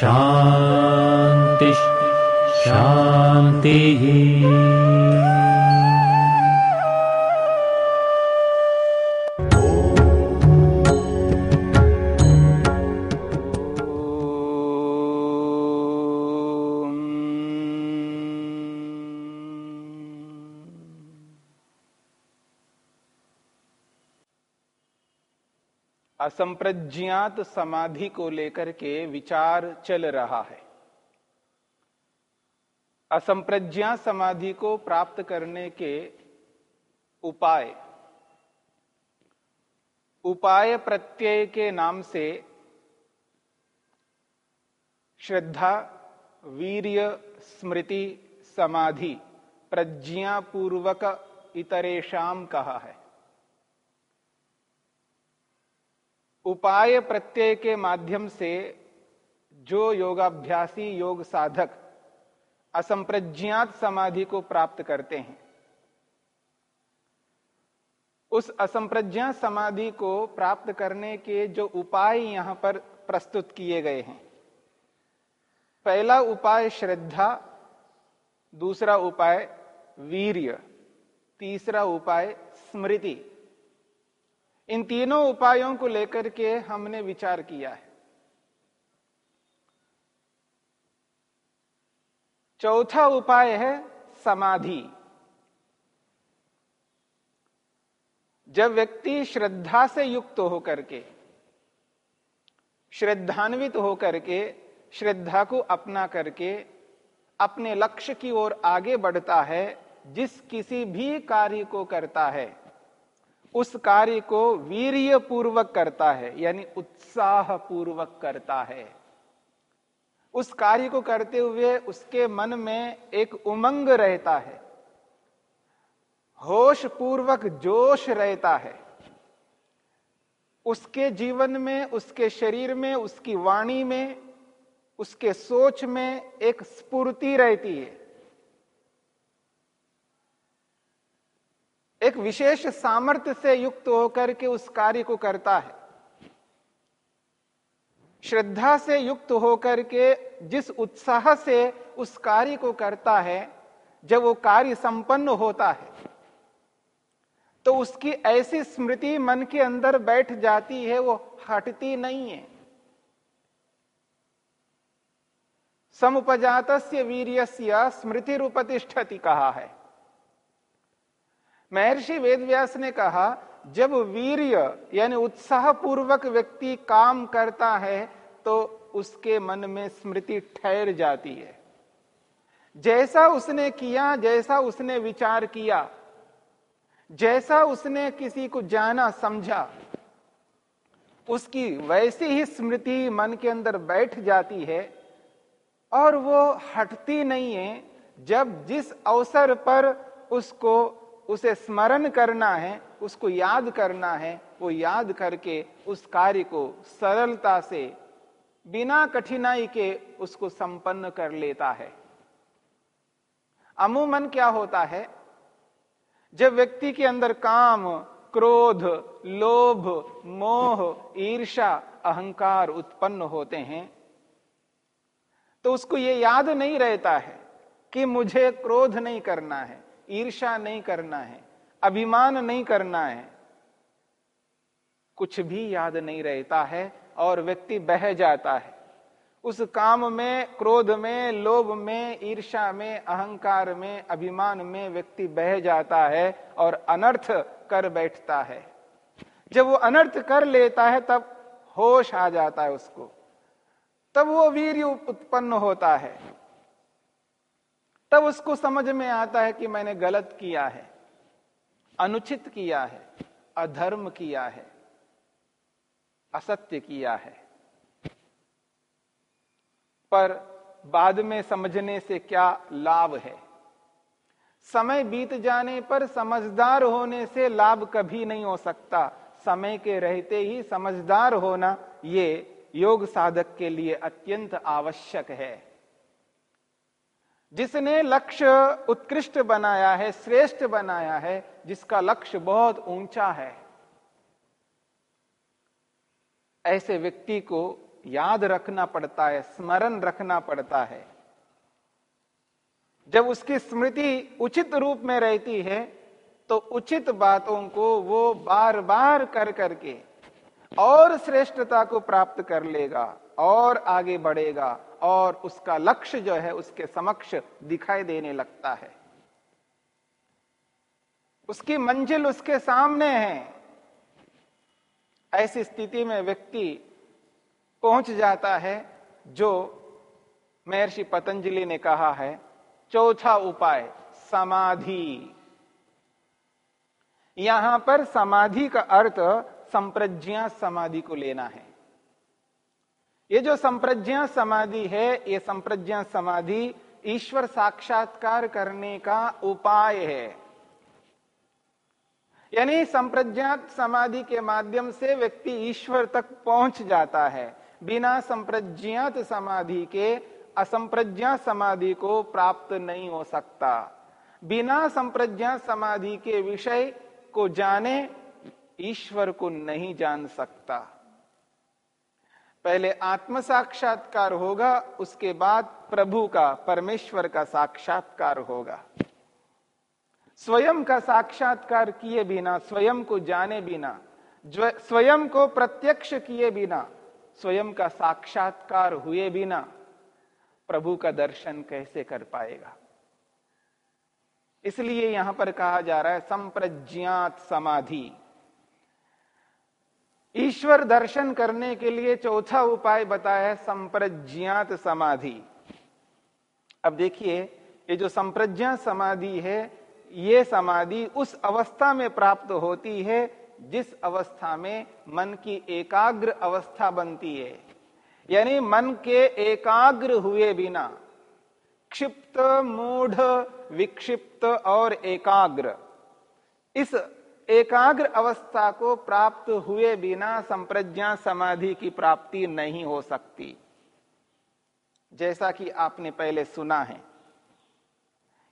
शान्तिः शान्तिः असंप्रज्ञात समाधि को लेकर के विचार चल रहा है। असंप्रज्ञा समाधि को प्राप्त करने के उपाय। उपाय प्रत्यय के नाम से श्रद्धा, वीर्य, स्मृति, समाधि, प्रज्ञापूर्वक इतरेशम कहा है। उपाय प्रत्यय के माध्यम से जो योगाभ्यासी, योग साधक असंप्रज्ञात समाधि को प्राप्त करते हैं, उस असंप्रज्ञात समाधि को प्राप्त करने के जो उपाय यहाँ पर प्रस्तुत किए गए हैं। पहला उपाय श्रद्धा, दूसरा उपाय वीर्य, तीसरा उपाय स्मृति। इन तीनों उपायों को लेकर के हमने विचार किया है। चौथा उपाय है समाधि। जब व्यक्ति श्रद्धा से युक्त होकर के, श्रद्धान्वित होकर के, श्रद्धा को अपना करके अपने लक्ष्य की ओर आगे बढ़ता है, जिस किसी भी कार्य को करता है उस कार्य को वीर्य पूर्वक करता है, यानी उत्साह पूर्वक करता है। उस कार्य को करते हुए उसके मन में एक उमंग रहता है होश पूर्वक जोश रहता है। उसके जीवन में, उसके शरीर में, उसकी वाणी में, उसके सोच में एक स्फूर्ति रहती है। एक विशेष सामर्थ्य से युक्त होकर के उस कार्य को करता है। श्रद्धा से युक्त होकर के जिस उत्साह से उस कार्य को करता है, जब वो कार्य संपन्न होता है तो उसकी ऐसी स्मृति मन के अंदर बैठ जाती है, वो हटती नहीं है। समुपजात वीर्य स्मृति रूपतिष्ठति कहा है। महर्षि वेदव्यास ने कहा, जब वीर्य यानी उत्साह पूर्वक व्यक्ति काम करता है तो उसके मन में स्मृति ठहर जाती है। जैसा उसने किया, जैसा उसने विचार किया, जैसा उसने किसी को जाना, समझा, उसकी वैसी ही स्मृति मन के अंदर बैठ जाती है और वो हटती नहीं है, जब जिस अवसर पर उसको उसे स्मरण करना है, उसको याद करना है, वो याद करके उस कार्य को सरलता से, बिना कठिनाई के उसको संपन्न कर लेता है। अमूमन क्या होता है? जब व्यक्ति के अंदर काम, क्रोध, लोभ, मोह ईर्षा अहंकार उत्पन्न होते हैं तो उसको यह याद नहीं रहता है कि मुझे क्रोध नहीं करना है। ईर्षा नहीं करना है, अभिमान नहीं करना है, कुछ भी याद नहीं रहता है और व्यक्ति बह जाता है। उस काम में, क्रोध में, लोभ में ईर्षा में, अहंकार में, अभिमान में व्यक्ति बह जाता है और अनर्थ कर बैठता है। जब वो अनर्थ कर लेता है, तब होश आ जाता है उसको, तब वो वीर उत्पन्न होता है। तब उसको समझ में आता है कि मैंने गलत किया है, अनुचित किया है, अधर्म किया है, असत्य किया है। पर बाद में समझने से क्या लाभ है? समय बीत जाने पर समझदार होने से लाभ कभी नहीं हो सकता। समय के रहते ही समझदार होना ये योग साधक के लिए अत्यंत आवश्यक है। जिसने लक्ष्य उत्कृष्ट बनाया है, श्रेष्ठ बनाया है, जिसका लक्ष्य बहुत ऊँचा है। ऐसे व्यक्ति को याद रखना पड़ता है, स्मरण रखना पड़ता है। जब उसकी स्मृति उचित रूप में रहती है तो उचित बातों को वो बार बार कर करके और श्रेष्ठता को प्राप्त कर लेगा। और आगे बढ़ेगा और उसका लक्ष्य जो है उसके समक्ष दिखाई देने लगता है। उसकी मंजिल उसके सामने है। ऐसी स्थिति में व्यक्ति पहुँच जाता है जो महर्षि पतंजलि ने कहा है, चौथा उपाय, समाधि। यहाँ पर समाधि का अर्थ संप्रज्ञा समाधि को लेना है। ये जो संप्रज्ञा समाधि है, ये संप्रज्ञा समाधि ईश्वर साक्षात्कार करने का उपाय है। यानी संप्रज्ञात समाधि के माध्यम से व्यक्ति ईश्वर तक पहुँच जाता है। बिना संप्रज्ञात समाधि के असंप्रज्ञा समाधि को प्राप्त नहीं हो सकता। बिना संप्रज्ञा समाधि के विषय को जाने ईश्वर को नहीं जान सकता। पहले आत्म साक्षात्कार होगा, उसके बाद प्रभु का, परमेश्वर का साक्षात्कार होगा। स्वयं का साक्षात्कार किए बिना, स्वयं को जाने बिना स्वयं को प्रत्यक्ष किए बिना, स्वयं का साक्षात्कार हुए बिना, प्रभु का दर्शन कैसे कर पाएगा? इसलिए यहाँ पर कहा जा रहा है, संप्रज्ञात समाधि। ईश्वर दर्शन करने के लिए चौथा उपाय बताया है संप्रज्ञात समाधि। अब देखिए, ये जो संप्रज्ञा समाधि है, ये समाधि उस अवस्था में प्राप्त होती है जिस अवस्था में मन की एकाग्र अवस्था बनती है। यानी मन के एकाग्र हुए बिना, क्षिप्त, मूढ़, विक्षिप्त और एकाग्र, इस एकाग्र अवस्था को प्राप्त हुए बिना संप्रज्ञा समाधि की प्राप्ति नहीं हो सकती। जैसा कि आपने पहले सुना है।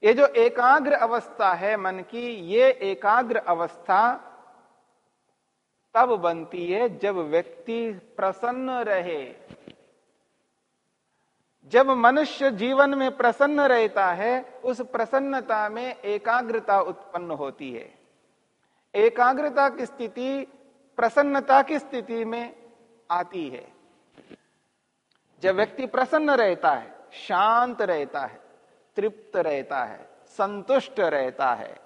ये जो एकाग्र अवस्था है मन की, ये एकाग्र अवस्था तब बनती है जब व्यक्ति प्रसन्न रहे। जब मनुष्य जीवन में प्रसन्न रहता है, उस प्रसन्नता में एकाग्रता उत्पन्न होती है। एकाग्रता की स्थिति, प्रसन्नता की स्थिति में आती है। जब व्यक्ति प्रसन्न रहता है, शांत रहता है, तृप्त रहता है, संतुष्ट रहता है,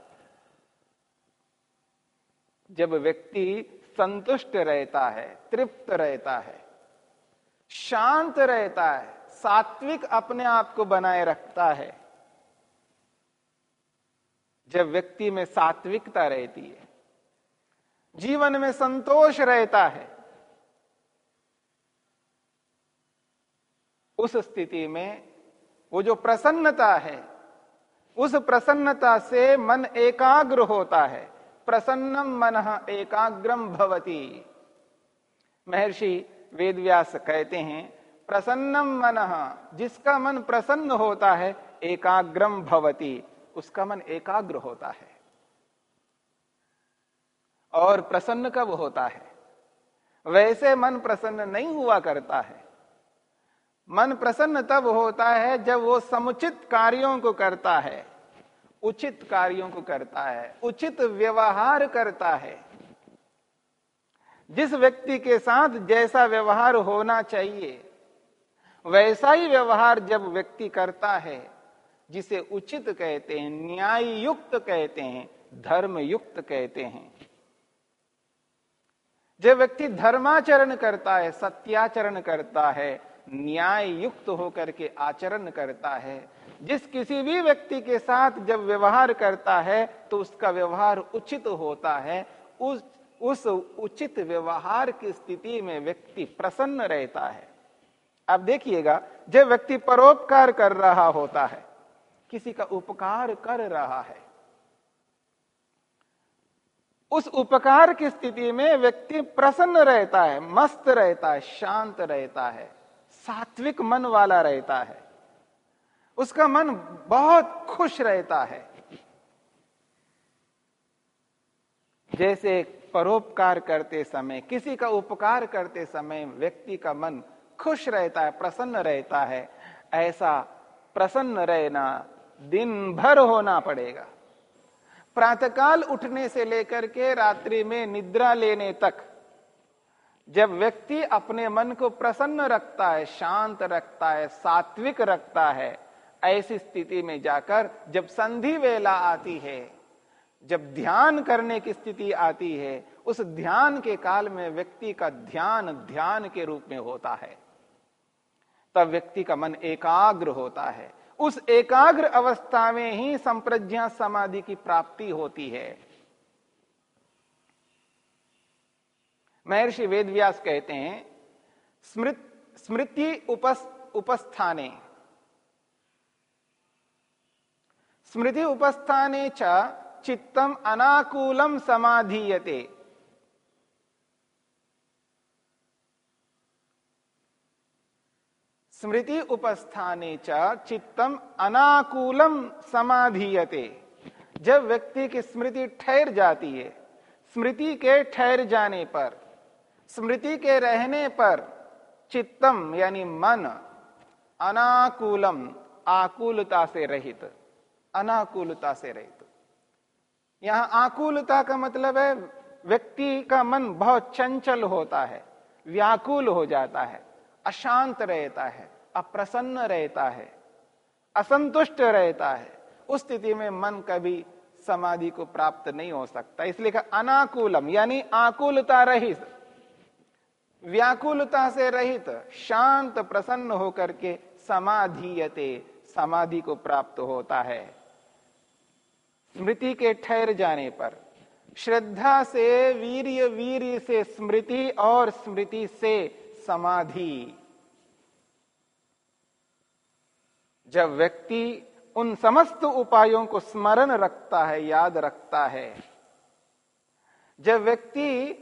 जब व्यक्ति संतुष्ट रहता है, तृप्त रहता है, शांत रहता है, सात्विक अपने आप को बनाए रखता है, जब व्यक्ति में सात्विकता रहती है जीवन में संतोष रहता है। उस स्थिति में वो जो प्रसन्नता है, उस प्रसन्नता से मन एकाग्र होता है। प्रसन्नम मन एकाग्रम भवती। महर्षि वेदव्यास कहते हैं प्रसन्नम मन, जिसका मन प्रसन्न होता है एकाग्रम भवती। उसका मन एकाग्र होता है। और प्रसन्न कब होता है? वैसे मन प्रसन्न नहीं हुआ करता है। मन प्रसन्न तब होता है जब वो समुचित कार्यों को करता है। उचित कार्यों को करता है, उचित व्यवहार करता है। जिस व्यक्ति के साथ जैसा व्यवहार होना चाहिए, वैसा ही व्यवहार जब व्यक्ति करता है, जिसे उचित कहते हैं न्याय युक्त कहते हैं धर्म युक्त कहते हैं जब व्यक्ति धर्माचरण करता है, सत्याचरण करता है न्याय युक्त होकर के आचरण करता है, जिस किसी भी व्यक्ति के साथ जब व्यवहार करता है तो उसका व्यवहार उचित होता है। उस उस उचित व्यवहार की स्थिति में व्यक्ति प्रसन्न रहता है। अब देखिएगा जब व्यक्ति परोपकार कर रहा होता है, किसी का उपकार कर रहा है उस उपकार की स्थिति में व्यक्ति प्रसन्न रहता है, मस्त रहता है, शांत रहता है, सात्विक मन वाला रहता है। उसका मन बहुत खुश रहता है। जैसे परोपकार करते समय, किसी का उपकार करते समय व्यक्ति का मन खुश रहता है, प्रसन्न रहता है, ऐसा प्रसन्न रहना दिन भर होना पड़ेगा। प्रातःकाल उठने से लेकर के रात्रि में निद्रा लेने तक, जब व्यक्ति अपने मन को प्रसन्न रखता है, शांत रखता है, सात्विक रखता है, ऐसी स्थिति में जाकर जब संधि वेला आती है, जब ध्यान करने की स्थिति आती है, उस ध्यान के काल में व्यक्ति का ध्यान ध्यान के रूप में होता है। तब व्यक्ति का मन एकाग्र होता है। उस एकाग्र अवस्था में ही संप्रज्ञा समाधि की प्राप्ति होती है। महर्षि वेदव्यास कहते हैं स्मृत स्मृति उपस, उपस्थाने। स्मृति उपस्थाने च चित्तम अनाकूलम समाधीयते। स्मृति उपस्थाने चित्तम अनाकूलम समाधीयते। जब व्यक्ति की स्मृति ठहर जाती है, स्मृति के ठहर जाने पर, स्मृति के रहने पर चित्तम यानी मन अनाकूलम आकुलता से रहित, अनाकूलता से रहित। यहाँ आकुलता का मतलब है व्यक्ति का मन बहुत चंचल होता है, व्याकुल हो जाता है, अशांत रहता है। अप्रसन्न रहता है, असंतुष्ट रहता है, उस स्थिति में मन कभी समाधि को प्राप्त नहीं हो सकता। इसलिए कहा, अनाकूलम, यानी आकुलता रहित, व्याकुलता से रहित, शांत, प्रसन्न होकर के समाधीयते, समाधि को प्राप्त होता है। स्मृति के ठहर जाने पर, श्रद्धा से, वीर्य वीर्य से, स्मृति और स्मृति से समाधि। जब व्यक्ति उन समस्त उपायों को स्मरण रखता है, याद रखता है, जब व्यक्ति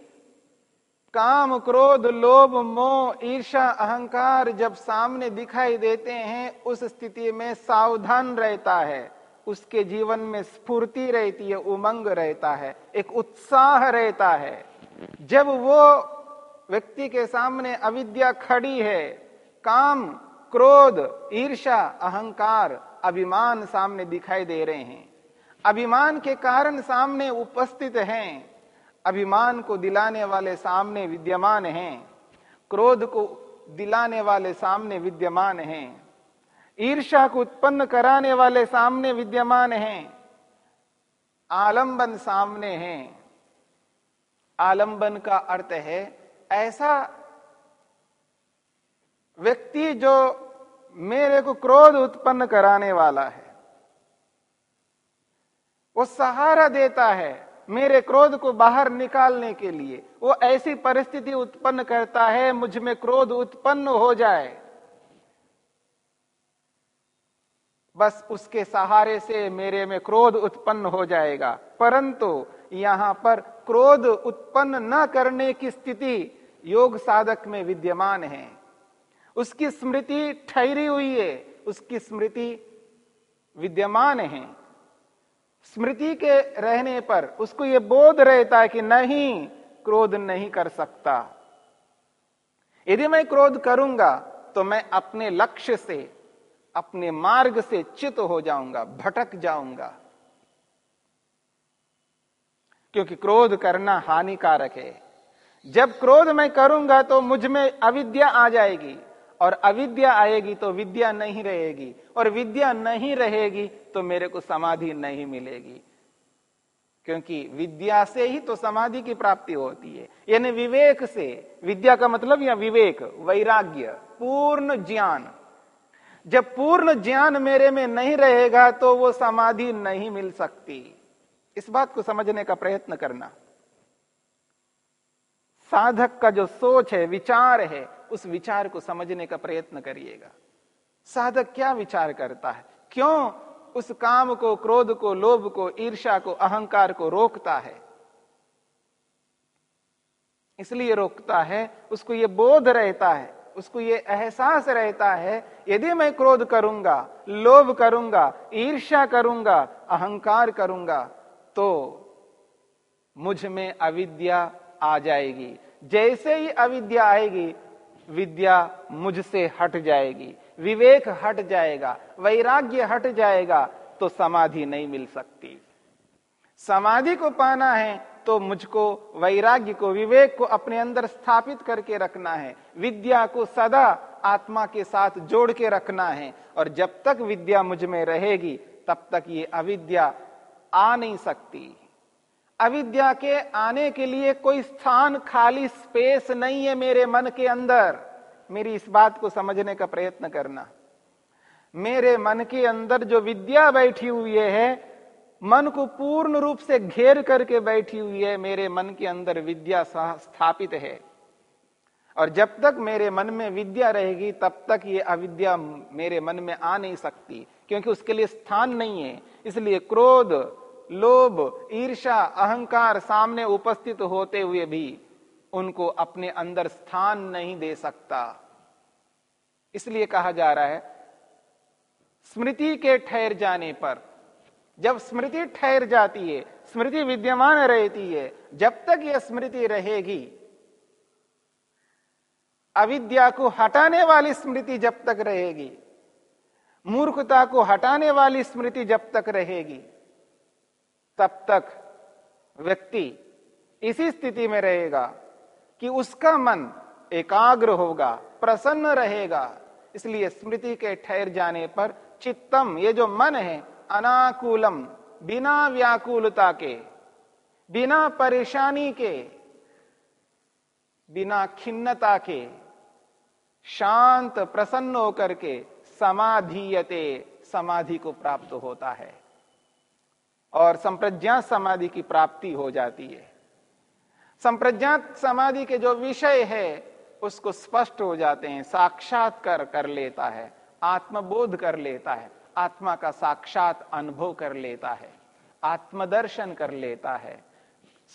काम, क्रोध, लोभ, मोह ईर्षा अहंकार जब सामने दिखाई देते हैं, उस स्थिति में सावधान रहता है। उसके जीवन में स्फूर्ति रहती है, उमंग रहता है, एक उत्साह रहता है। जब वो व्यक्ति के सामने अविद्या खड़ी है, काम क्रोध ईर्षा अहंकार, अभिमान सामने दिखाई दे रहे हैं। अभिमान के कारण सामने उपस्थित हैं। अभिमान को दिलाने वाले सामने विद्यमान हैं। क्रोध को दिलाने वाले सामने विद्यमान हैं। ईर्षा को उत्पन्न कराने वाले सामने विद्यमान हैं। आलंबन सामने हैं। आलंबन का अर्थ है, ऐसा व्यक्ति जो मेरे को क्रोध उत्पन्न कराने वाला है, वो सहारा देता है मेरे क्रोध को बाहर निकालने के लिए। वो ऐसी परिस्थिति उत्पन्न करता है, मुझमें क्रोध उत्पन्न हो जाए। बस उसके सहारे से मेरे में क्रोध उत्पन्न हो जाएगा। परंतु यहाँ पर क्रोध उत्पन्न न करने की स्थिति योग साधक में विद्यमान है। उसकी स्मृति ठहरी हुई है, उसकी स्मृति विद्यमान है। स्मृति के रहने पर उसको यह बोध रहता है कि नहीं, क्रोध नहीं कर सकता। यदि मैं क्रोध करूँगा तो मैं अपने लक्ष्य से, अपने मार्ग से चित हो जाऊँगा, भटक जाऊँगा। क्योंकि क्रोध करना हानिकारक है। जब क्रोध मैं करूँगा तो मुझमें अविद्या आ जाएगी। और अविद्या आएगी तो विद्या नहीं रहेगी, और विद्या नहीं रहेगी तो मेरे को समाधि नहीं मिलेगी। क्योंकि विद्या से ही तो समाधि की प्राप्ति होती है। यानी विवेक से, विद्या का मतलब या विवेक, वैराग्य, पूर्ण ज्ञान। जब पूर्ण ज्ञान मेरे में नहीं रहेगा तो वो समाधि नहीं मिल सकती। इस बात को समझने का प्रयत्न करना। साधक का जो सोच है, विचार है उस विचार को समझने का प्रयत्न करिएगा। साधक क्या विचार करता है? क्यों उस काम को, क्रोध को, लोभ को ईर्षा को, अहंकार को रोकता है? इसलिए रोकता है, उसको ये बोध रहता है, उसको ये एहसास रहता है, यदि मैं क्रोध करूँगा, लोभ करूँगा, ईर्ष्या करूँगा, अहंकार करूँगा तो मुझमें अविद्या आ जाएगी। जैसे ही अविद्या आएगी विद्या मुझसे हट जाएगी, विवेक हट जाएगा, वैराग्य हट जाएगा तो समाधि नहीं मिल सकती। समाधि को पाना है तो मुझको वैराग्य को, विवेक को अपने अंदर स्थापित करके रखना है। विद्या को सदा आत्मा के साथ जोड़ के रखना है, और जब तक विद्या मुझमें रहेगी, तब तक ये अविद्या आ नहीं सकती। अविद्या के आने के लिए कोई स्थान खाली स्पेस नहीं है मेरे मन के अंदर। मेरी इस बात को समझने का प्रयत्न करना। मेरे मन के अंदर जो विद्या बैठी हुई है मन को पूर्ण रूप से घेर करके बैठी हुई है, मेरे मन के अंदर विद्या स्थापित है। और जब तक मेरे मन में विद्या रहेगी, तब तक ये अविद्या मेरे मन में आ नहीं सकती, क्योंकि उसके लिए स्थान नहीं है। इसलिए क्रोध लोभ ईर्षा अहंकार सामने उपस्थित होते हुए भी उनको अपने अंदर स्थान नहीं दे सकता। इसलिए कहा जा रहा है, स्मृति के ठहर जाने पर, जब स्मृति ठहर जाती है, स्मृति विद्यमान रहती है, जब तक यह स्मृति रहेगी, अविद्या को हटाने वाली स्मृति जब तक रहेगी, मूर्खता को हटाने वाली स्मृति जब तक रहेगी तब तक व्यक्ति इसी स्थिति में रहेगा कि उसका मन एकाग्र होगा, प्रसन्न रहेगा। इसलिए स्मृति के ठहर जाने पर चित्तम, ये जो मन है, अनाकूलम, बिना व्याकुलता के, बिना परेशानी के, बिना खिन्नता के, शांत, प्रसन्न होकर के समाधियते, समाधि को प्राप्त होता है। और संप्रज्ञात समाधि की प्राप्ति हो जाती है। संप्रज्ञात समाधि के जो विषय है, उसको स्पष्ट हो जाते हैं, साक्षात्कार कर लेता है, आत्मबोध कर लेता है, आत्मा का साक्षात अनुभव कर लेता है, आत्मदर्शन कर लेता है,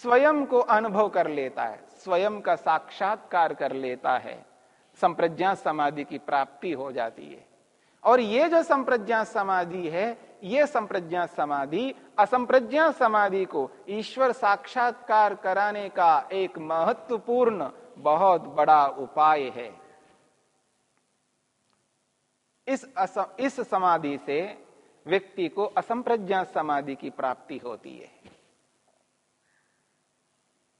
स्वयं को अनुभव कर लेता है, स्वयं का साक्षात्कार कर लेता है संप्रज्ञा समाधि की प्राप्ति हो जाती है। और ये जो संप्रज्ञा समाधि है ये संप्रज्ञा समाधि असंप्रज्ञा समाधि को ईश्वर साक्षात्कार कराने का एक महत्वपूर्ण बहुत बड़ा उपाय है। इस अस, इस समाधि से व्यक्ति को असंप्रज्ञा समाधि की प्राप्ति होती है।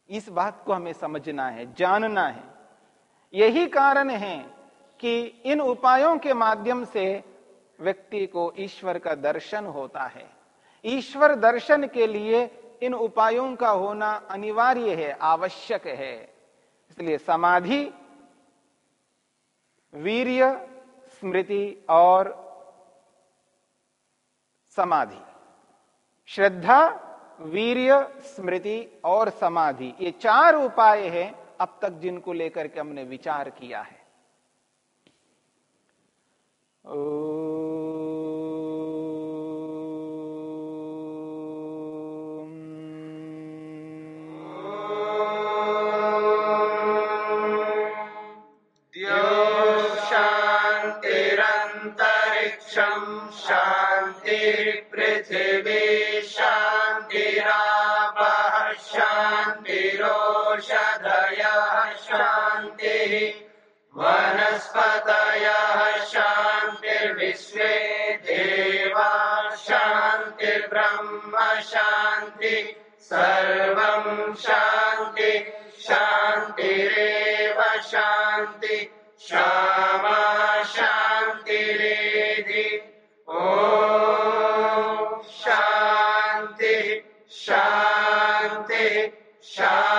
इस बात को हमें समझना है जानना है। यही कारण है कि इन उपायों के माध्यम से व्यक्ति को ईश्वर का दर्शन होता है। ईश्वर दर्शन के लिए इन उपायों का होना अनिवार्य है, आवश्यक है। इसलिए समाधि, वीर्य, स्मृति और समाधि। श्रद्धा, वीर्य, स्मृति और समाधि, ये चार उपाय हैं अब तक जिनको लेकर के हमने विचार किया है। ओ... Tchau.